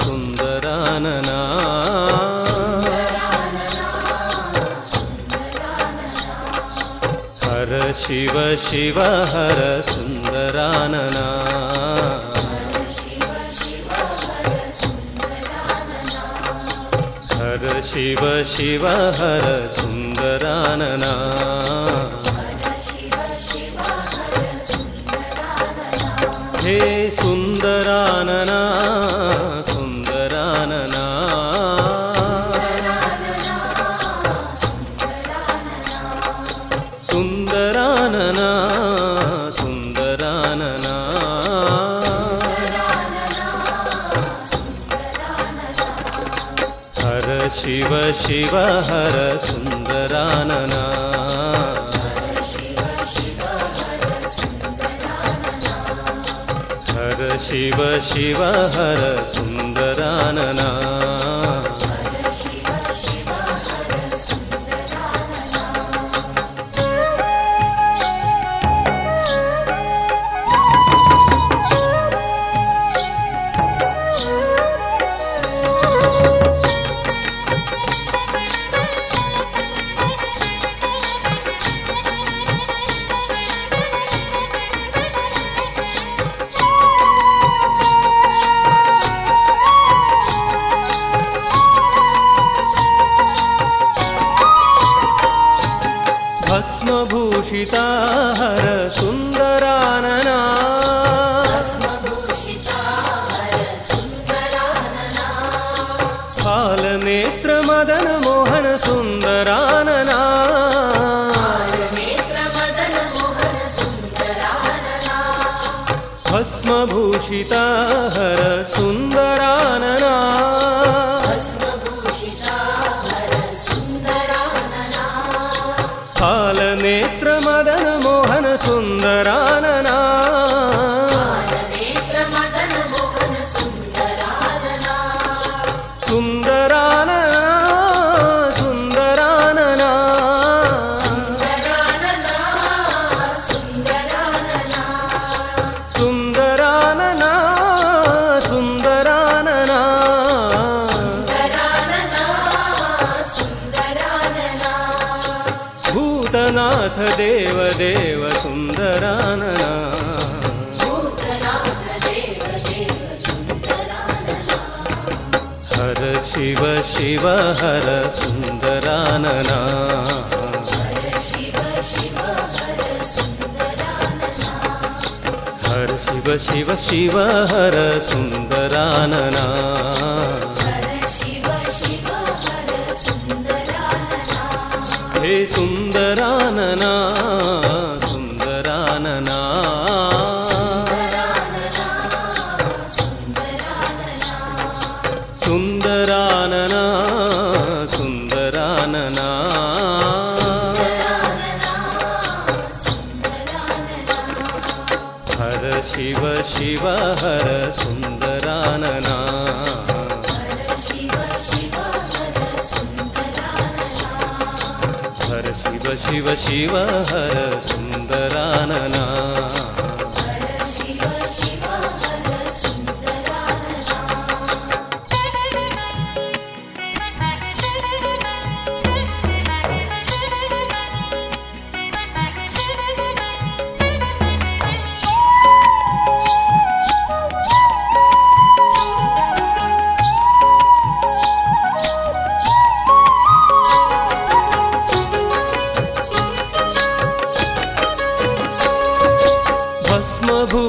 सुन्दरना हर शिव शिव हर सुन्दरना हर शिव शिव हर सुन्दरना सुन्दरानना सुन्दरानना। सुन्दरानना सुन्दरानना। हर शिव शिव हर सुन्दरानना शिव शिव हर सुन्दरानना भस्मभूषिता हर सुन्दरानना। फालनेत्रमदन मोहन सुन्दरानना। भस्मभूषिता हर भूतनाथ देव देव सुन्दरानना। हर शिव शिव हर सुन्दरानना। हर शिव शिव शिव हर सुन्दरानना सुन्दरानना शिव शिव हर सुन्दरानना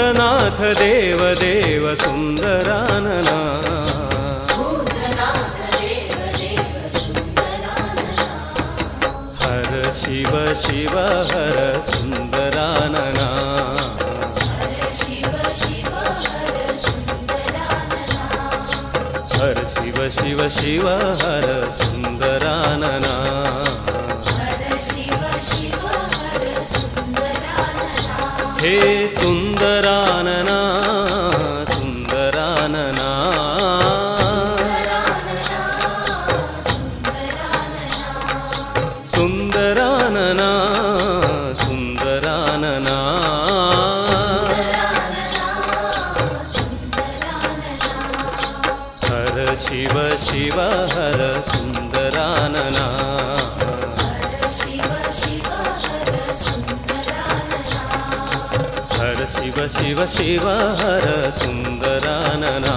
भूतनाथ देव देव सुन्दरानना। हर शिव शिव हर सुन्दरानना। हर शिव शिव शिव हर सुन्दरानना। हे सुन्दर सुन्दरानना हर शिव शिव हर शिव हर शिव शिव शिव हर सुन्दरानना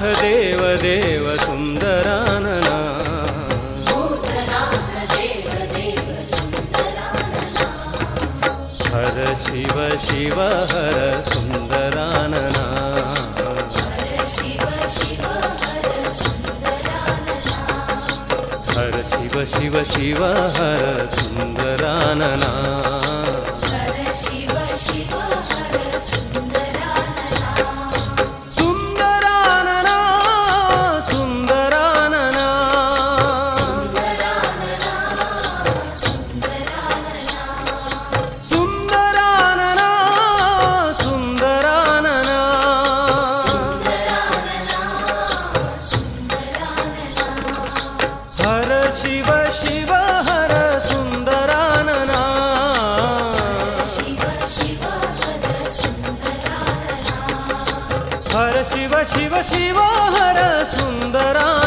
देव देव सुन्दरानना। हर शिव शिव हर सुन्दरानना। हर शिव शिव शिव हर सुन्दरानना हर शिव शिव शिव हर सुन्दरानना